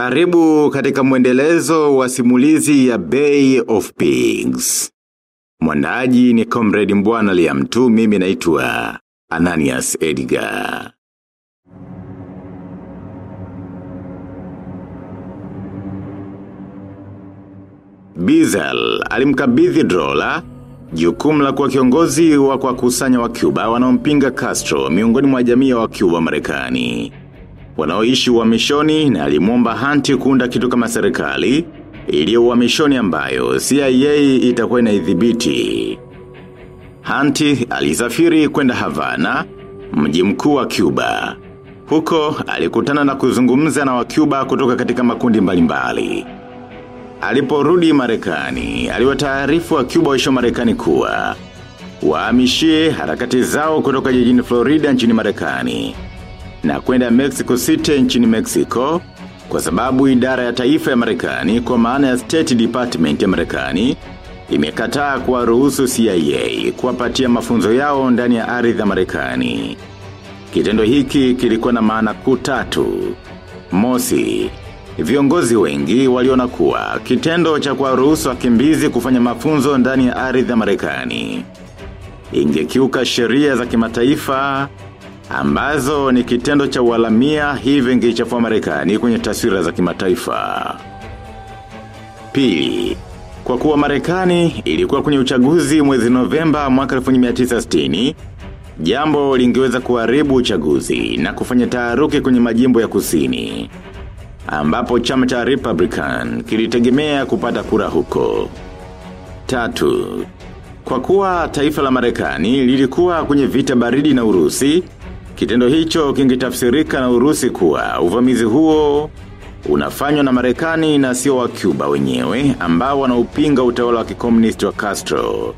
Karibu katika mwendelezo wa simulizi ya Bay of Pigs. Mwandaji ni Comrade Mbwana Liamtu mimi naitwa Ananias Edgar. Bizel alimkabidhi Drola jukumu la kuwa kiongozi wa kwa kusanya wa Cuba wanaompinga Castro miongoni mwa jamii ya wa Cuba Marekani. Wanaoishi uhamishoni na alimwomba Hanti kuunda kitu kama serikali iliyo uhamishoni ambayo CIA itakuwa inaidhibiti. Hanti alisafiri kwenda Havana, mji mkuu wa Cuba. Huko alikutana na kuzungumza na wacuba kutoka katika makundi mbalimbali. Aliporudi Marekani, aliwataarifu wa Cuba waisho Marekani kuwa wahamishie harakati zao kutoka jijini Florida nchini Marekani na kwenda Mexico City nchini Mexico kwa sababu idara ya taifa ya Marekani kwa maana ya State Department ya Marekani imekataa kuwaruhusu CIA kuwapatia mafunzo yao ndani ya ardhi ya Marekani. Kitendo hiki kilikuwa na maana kuu tatu. Mosi, viongozi wengi waliona kuwa kitendo cha kuwaruhusu wakimbizi kufanya mafunzo ndani ya ardhi ya Marekani ingekiuka sheria za kimataifa ambazo ni kitendo cha uhalamia hivi ingeichafua Marekani kwenye taswira za kimataifa. Pili, kwa kuwa Marekani ilikuwa kwenye uchaguzi mwezi Novemba mwaka 1960, jambo lingeweza kuharibu uchaguzi na kufanya taharuki kwenye majimbo ya kusini, ambapo chama cha Republican kilitegemea kupata kura huko. Tatu, kwa kuwa taifa la Marekani lilikuwa kwenye vita baridi na Urusi, Kitendo hicho kingitafsirika na urusi kuwa uvamizi huo unafanywa na marekani na sio wa Cuba wenyewe ambao wanaupinga utawala wa kikomunisti wa Castro.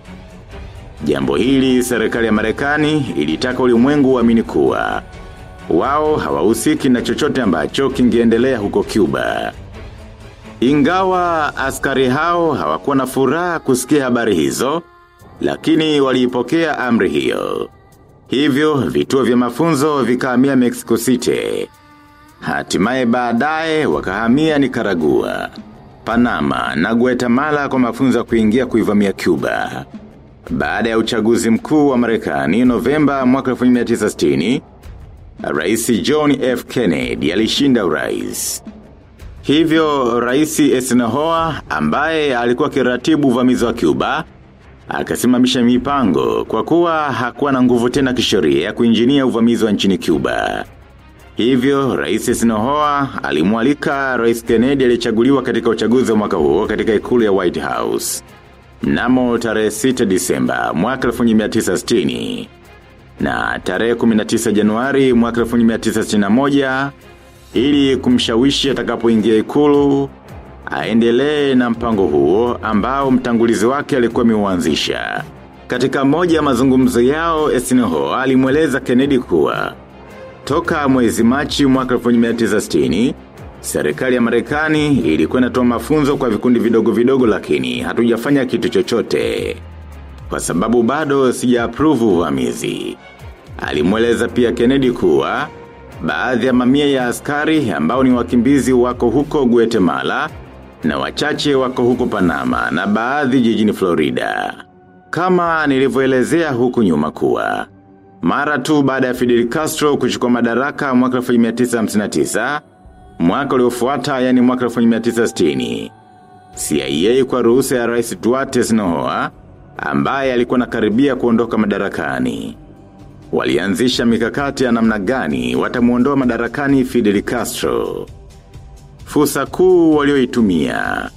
Jambo hili serikali ya marekani ilitaka ulimwengu uamini kuwa. Wao hawahusiki na chochote ambacho kingeendelea huko Cuba. Ingawa askari hao hawakuwa na furaha kusikia habari hizo, lakini waliipokea amri hiyo. Hivyo, vituo vya mafunzo vikahamia Mexico City. Hatimaye baadaye wakahamia Nicaragua, Panama na Guatemala kwa mafunzo ya kuingia kuivamia Cuba. Baada ya uchaguzi mkuu wa Marekani Novemba mwaka 1960, Rais John F. Kennedy alishinda urais. Hivyo, Rais Eisenhower ambaye alikuwa kiratibu uvamizi wa Cuba, akasimamisha mipango kwa kuwa hakuwa na nguvu tena kisheria ya kuinjinia uvamizi wa nchini Cuba. Hivyo, Rais Sinohoa alimwalika Rais Kennedy aliyechaguliwa katika uchaguzi wa mwaka huo katika ikulu ya White House. Mnamo tarehe 6 Disemba mwaka 1960 na tarehe 19 Januari mwaka 1961 ili kumshawishi atakapoingia ikulu aendelee na mpango huo ambao mtangulizi wake alikuwa ameuanzisha. Katika moja ya mazungumzo yao Esinoho alimweleza Kennedy kuwa toka mwezi Machi mwaka 1960 serikali ya Marekani ilikuwa inatoa mafunzo kwa vikundi vidogo vidogo lakini hatujafanya kitu chochote kwa sababu bado sija approve uvamizi. Alimweleza pia Kennedy kuwa baadhi ya mamia ya askari ambao ni wakimbizi wako huko Guatemala na wachache wako huko Panama na baadhi jijini Florida. Kama nilivyoelezea huku nyuma kuwa, mara tu baada ya Fidel Castro kuchukua madaraka mwaka 1959, mwaka uliofuata yani mwaka 1960. CIA kwa ruhusa ya Rais Duarte Sinohoa ambaye alikuwa nakaribia kuondoka madarakani. Walianzisha mikakati ya namna gani watamuondoa madarakani Fidel Castro. Fursa kuu walioitumia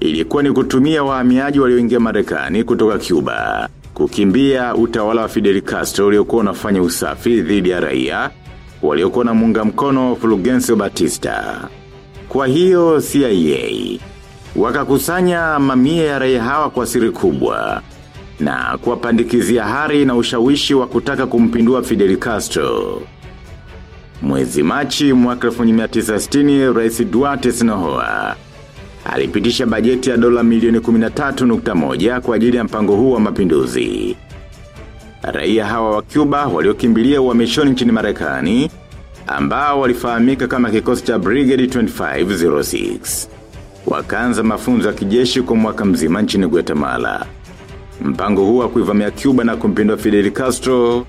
ilikuwa ni kutumia wahamiaji walioingia Marekani kutoka Cuba kukimbia utawala wa Fidel Castro uliokuwa unafanya usafi dhidi ya raia waliokuwa na munga mkono Fulgencio Batista. Kwa hiyo CIA wakakusanya mamia ya raia hawa kwa siri kubwa na kuwapandikizia hari na ushawishi wa kutaka kumpindua Fidel Castro. Mwezi Machi mwaka 1960 Rais Duarte Sinohoa. alipitisha bajeti ya dola milioni 13.1 kwa ajili ya mpango huu wa mapinduzi. Raia hawa wa Cuba waliokimbilia uhamishoni nchini Marekani ambao walifahamika kama kikosi cha Brigade 2506. Wakaanza mafunzo ya kijeshi kwa mwaka mzima nchini Guatemala. Mpango huu wa kuivamia Cuba na kumpindua Fidel Castro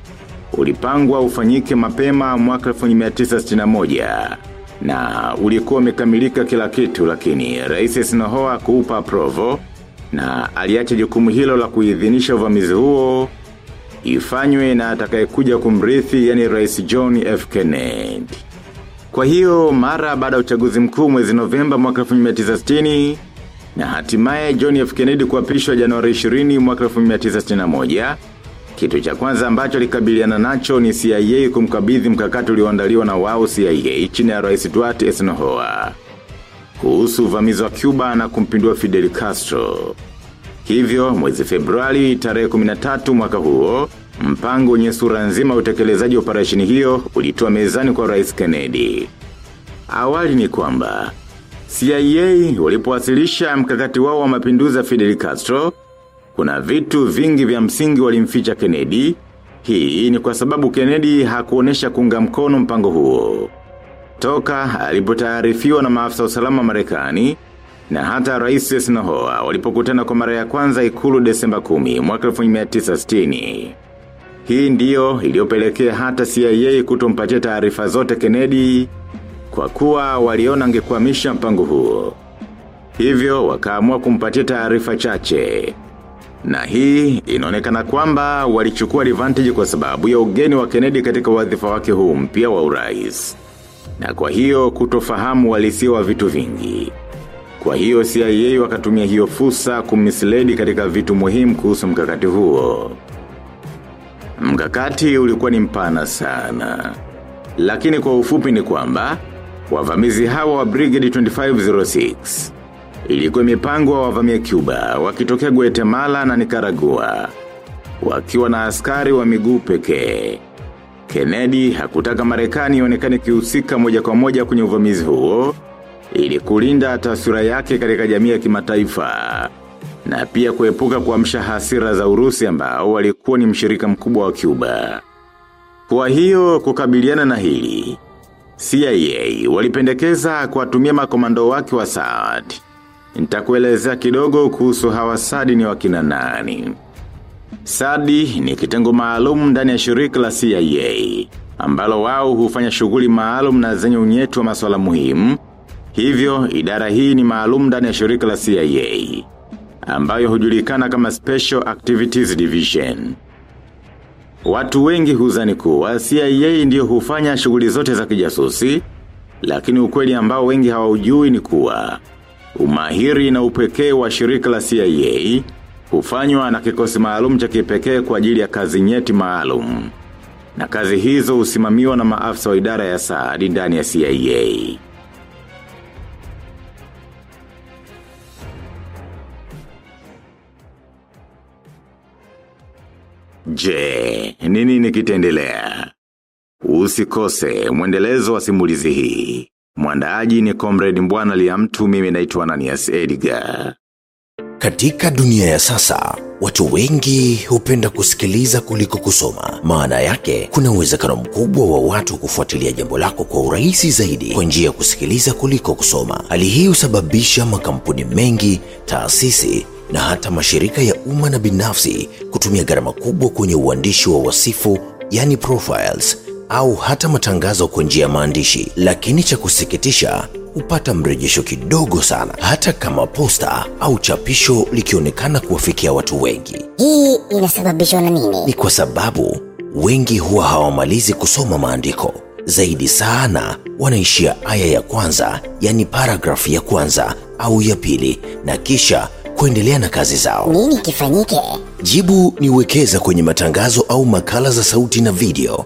ulipangwa ufanyike mapema mwaka 1961 na ulikuwa umekamilika kila kitu lakini Rais Sinohoa kuupa provo na aliacha jukumu hilo la kuidhinisha uvamizi huo ifanywe na atakayekuja kumrithi yani Rais John F. Kennedy. Kwa hiyo mara baada ya uchaguzi mkuu mwezi Novemba mwaka 1960 na hatimaye John F. Kennedy kuapishwa Januari 20 mwaka 1961 kitu cha kwanza ambacho likabiliana nacho ni CIA kumkabidhi mkakati ulioandaliwa na wao CIA chini ya Rais Duarte Eisenhower kuhusu uvamizi wa Cuba na kumpindua Fidel Castro. Hivyo, mwezi Februari tarehe 13 mwaka huo, mpango wenye sura nzima utekelezaji wa operesheni hiyo ulitoa mezani kwa Rais Kennedy. Awali ni kwamba CIA walipowasilisha mkakati wao wa mapinduzi ya Fidel Castro, kuna vitu vingi vya msingi walimficha Kennedy. Hii ni kwa sababu Kennedy hakuonesha kunga mkono mpango huo. Toka alipotaarifiwa na maafisa usalama Marekani na hata Rais Eisenhower walipokutana kwa mara ya kwanza ikulu Desemba 10 mwaka 1960. Hii ndiyo iliyopelekea hata CIA kutompatia taarifa zote Kennedy kwa kuwa waliona angekwamisha mpango huo. Hivyo wakaamua kumpatia taarifa chache. Na hii inaonekana kwamba walichukua advantage kwa sababu ya ugeni wa Kennedy katika wadhifa wake huu mpya wa urais. Na kwa hiyo kutofahamu walisiwa vitu vingi. Kwa hiyo CIA wakatumia hiyo fursa kumisledi katika vitu muhimu kuhusu mkakati huo. Mkakati ulikuwa ni mpana sana. Lakini kwa ufupi ni kwamba, wavamizi hawa wa Brigade 2506 ilikuwa imepangwa wavamia Cuba wakitokea Guatemala na Nicaragua wakiwa na askari wa miguu pekee. Kennedy hakutaka Marekani ionekane kihusika moja kwa moja kwenye uvamizi huo ili kulinda taswira yake katika jamii ya kimataifa na pia kuepuka kuamsha hasira za Urusi ambao walikuwa ni mshirika mkubwa wa Cuba. Kwa hiyo kukabiliana na hili, CIA walipendekeza kuwatumia makomando wake wa SAD. Nitakuelezea kidogo kuhusu hawa sadi ni wakina nani. SADI ni kitengo maalum ndani ya shirika la CIA, ambalo wao hufanya shughuli maalum na zenye unyetu wa masuala muhimu. Hivyo, idara hii ni maalum ndani ya shirika la CIA, ambayo hujulikana kama Special Activities Division. Watu wengi huzani kuwa CIA ndiyo hufanya shughuli zote za kijasusi, lakini ukweli ambao wengi hawaujui ni kuwa umahiri na upekee wa shirika la CIA hufanywa na kikosi maalum cha kipekee kwa ajili ya kazi nyeti maalum. Na kazi hizo husimamiwa na maafisa wa idara ya saadi ndani ya CIA. Je, nini nikitendelea? Usikose mwendelezo wa simulizi hii. Mwandaaji ni Comrade Mbwana Liamtu mimi naitwa Ananias Edgar. Katika dunia ya sasa, watu wengi hupenda kusikiliza kuliko kusoma. Maana yake, kuna uwezekano mkubwa wa watu kufuatilia jambo lako kwa urahisi zaidi kwa njia ya kusikiliza kuliko kusoma. Hali hii husababisha makampuni mengi, taasisi na hata mashirika ya umma na binafsi kutumia gharama kubwa kwenye uandishi wa wasifu, yani profiles, au hata matangazo kwa njia ya maandishi. Lakini cha kusikitisha, hupata mrejesho kidogo sana, hata kama posta au chapisho likionekana kuwafikia watu wengi. Hii inasababishwa na nini? Ni kwa sababu wengi huwa hawamalizi kusoma maandiko. Zaidi sana wanaishia aya ya kwanza, yani paragrafu ya kwanza au ya pili, na kisha kuendelea na kazi zao. Nini kifanyike? Jibu ni wekeza kwenye matangazo au makala za sauti na video.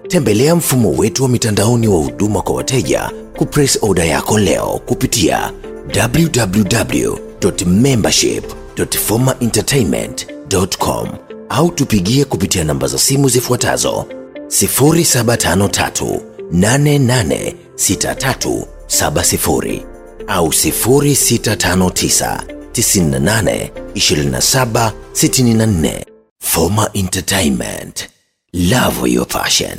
Tembelea mfumo wetu wa mitandaoni wa huduma kwa wateja kupress order yako leo kupitia www.membership.formaentertainment.com au tupigie kupitia namba za simu zifuatazo 0753 886370 au 0659 98 27 64. Forma Entertainment. Love your passion.